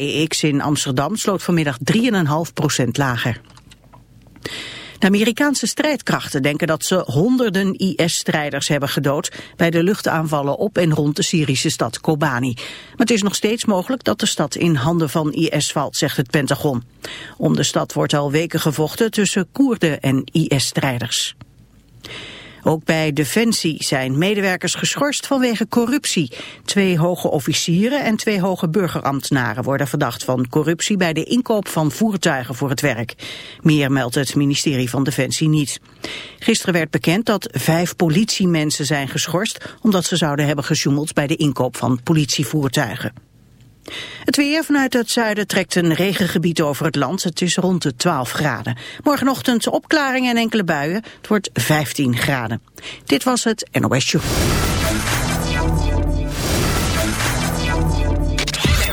AEX in Amsterdam sloot vanmiddag 3,5% lager. De Amerikaanse strijdkrachten denken dat ze honderden IS-strijders hebben gedood bij de luchtaanvallen op en rond de Syrische stad Kobani. Maar het is nog steeds mogelijk dat de stad in handen van IS valt, zegt het Pentagon. Om de stad wordt al weken gevochten tussen Koerden en IS-strijders. Ook bij Defensie zijn medewerkers geschorst vanwege corruptie. Twee hoge officieren en twee hoge burgerambtenaren worden verdacht van corruptie bij de inkoop van voertuigen voor het werk. Meer meldt het ministerie van Defensie niet. Gisteren werd bekend dat vijf politiemensen zijn geschorst omdat ze zouden hebben gesjoemeld bij de inkoop van politievoertuigen. Het weer vanuit het zuiden trekt een regengebied over het land. Het is rond de 12 graden. Morgenochtend opklaringen en enkele buien. Het wordt 15 graden. Dit was het NOS Show.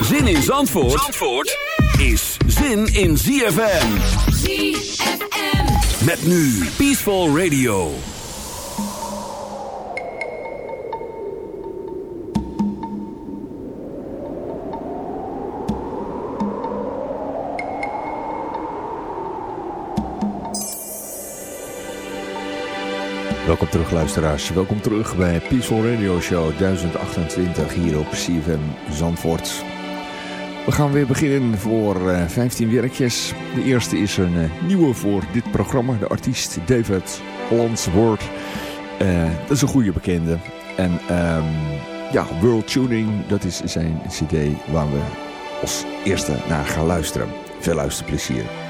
Zin in Zandvoort, Zandvoort is zin in ZFM. ZFM. Met nu Peaceful Radio. Welkom terug luisteraars, welkom terug bij Peaceful Radio Show 1028 hier op CFM Zandvoort. We gaan weer beginnen voor uh, eh, 15 werkjes. De eerste is een uh, nieuwe voor dit programma, de artiest David Landswoord. Uh, dat is een goede bekende. En um, ja, World Tuning, dat is zijn cd waar we als eerste naar gaan luisteren. Veel luisterplezier.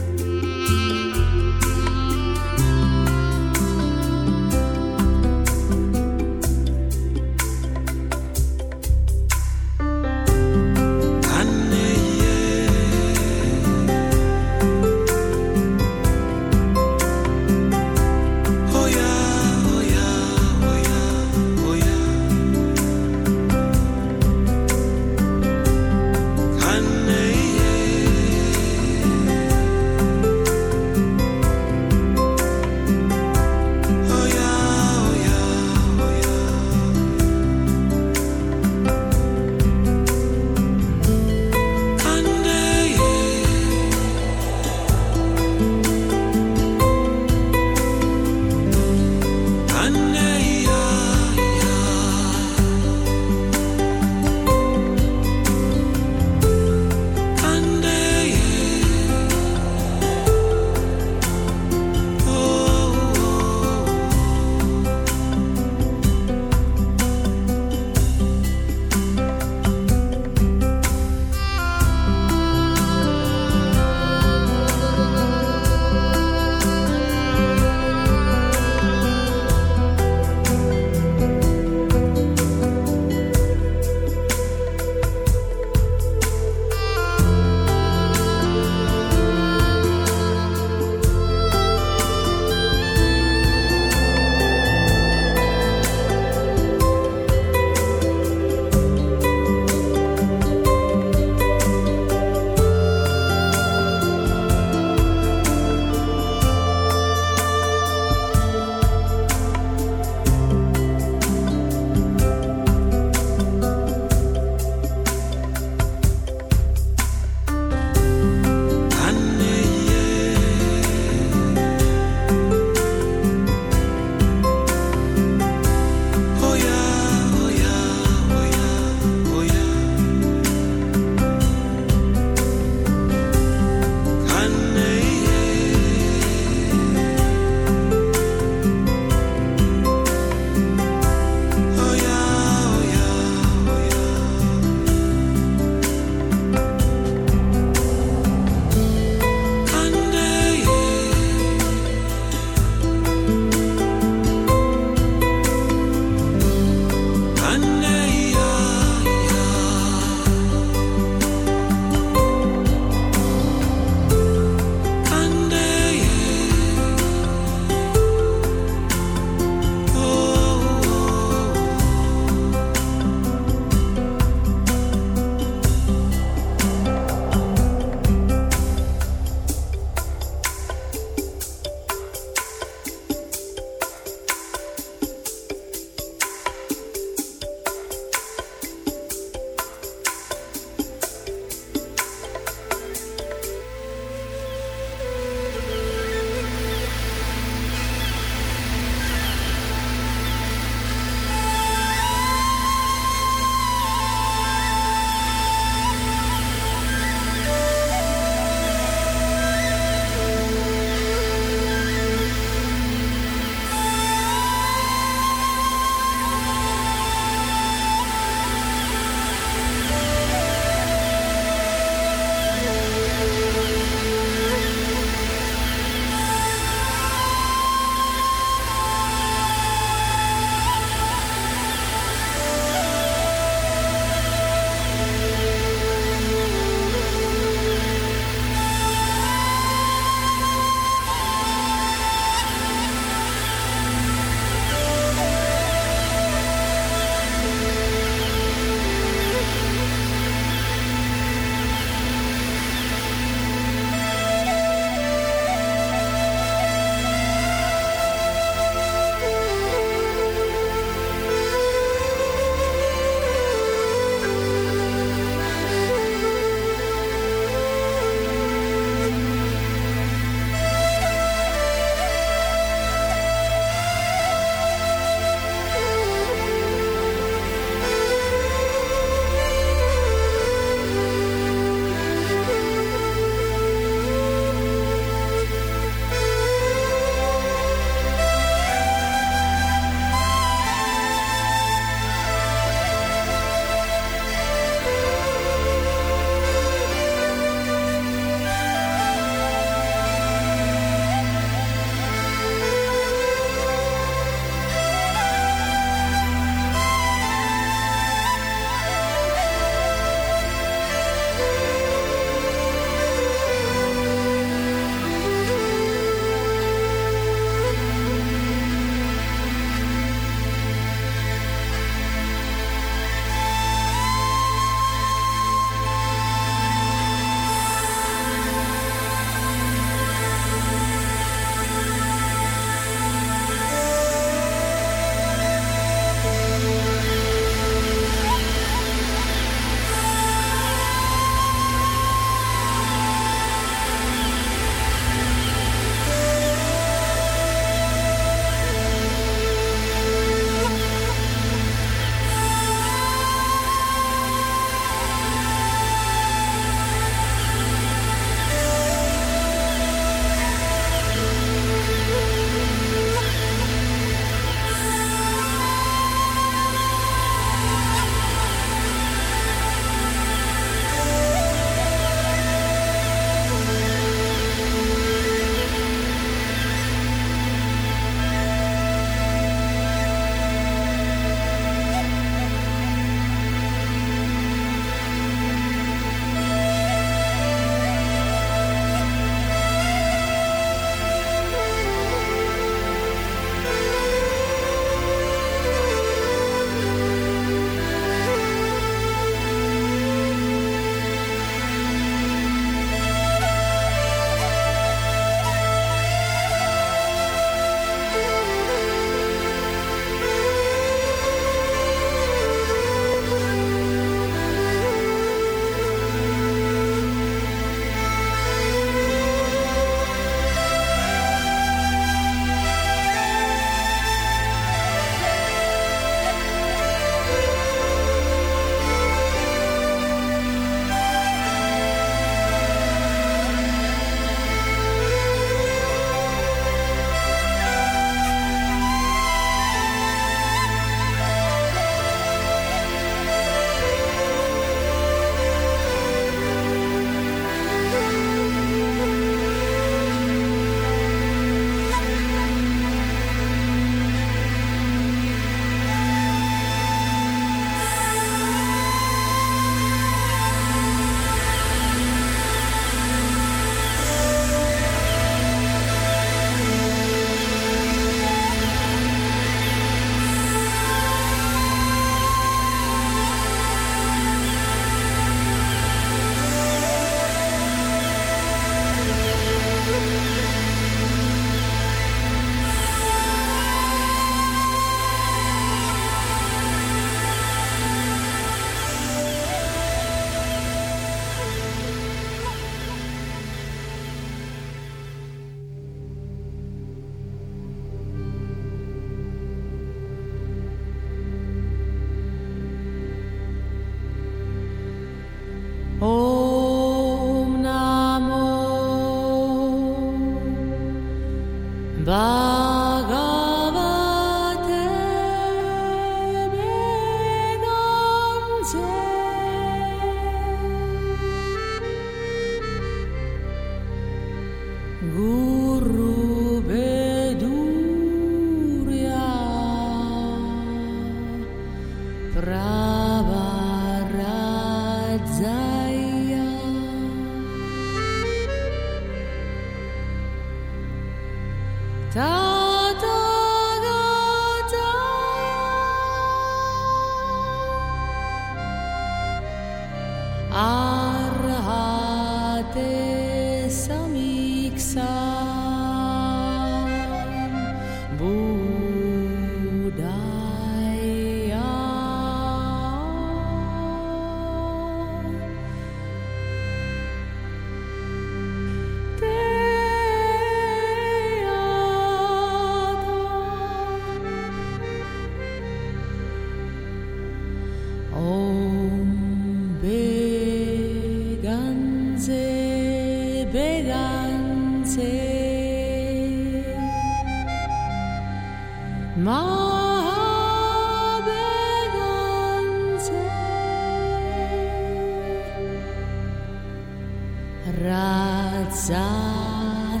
My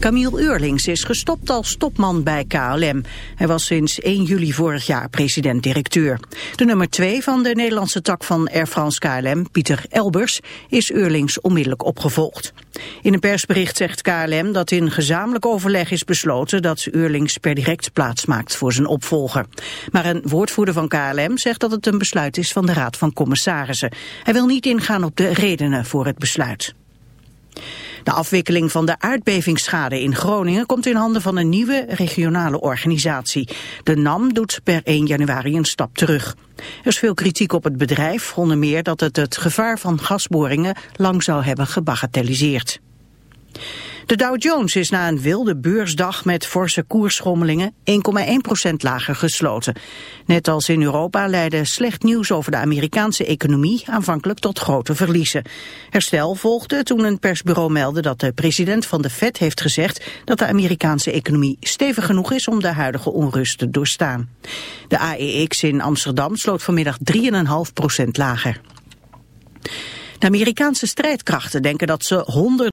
Camille Eurlings is gestopt als topman bij KLM. Hij was sinds 1 juli vorig jaar president-directeur. De nummer 2 van de Nederlandse tak van Air France KLM, Pieter Elbers, is Eurlings onmiddellijk opgevolgd. In een persbericht zegt KLM dat in gezamenlijk overleg is besloten dat Eurlings per direct plaatsmaakt voor zijn opvolger. Maar een woordvoerder van KLM zegt dat het een besluit is van de Raad van Commissarissen. Hij wil niet ingaan op de redenen voor het besluit. De afwikkeling van de aardbevingsschade in Groningen komt in handen van een nieuwe regionale organisatie. De NAM doet per 1 januari een stap terug. Er is veel kritiek op het bedrijf, onder meer dat het het gevaar van gasboringen lang zou hebben gebagatelliseerd. De Dow Jones is na een wilde beursdag met forse koersschommelingen 1,1% lager gesloten. Net als in Europa leidde slecht nieuws over de Amerikaanse economie aanvankelijk tot grote verliezen. Herstel volgde toen een persbureau meldde dat de president van de Fed heeft gezegd dat de Amerikaanse economie stevig genoeg is om de huidige onrust te doorstaan. De AEX in Amsterdam sloot vanmiddag 3,5% lager. De Amerikaanse strijdkrachten denken dat ze 100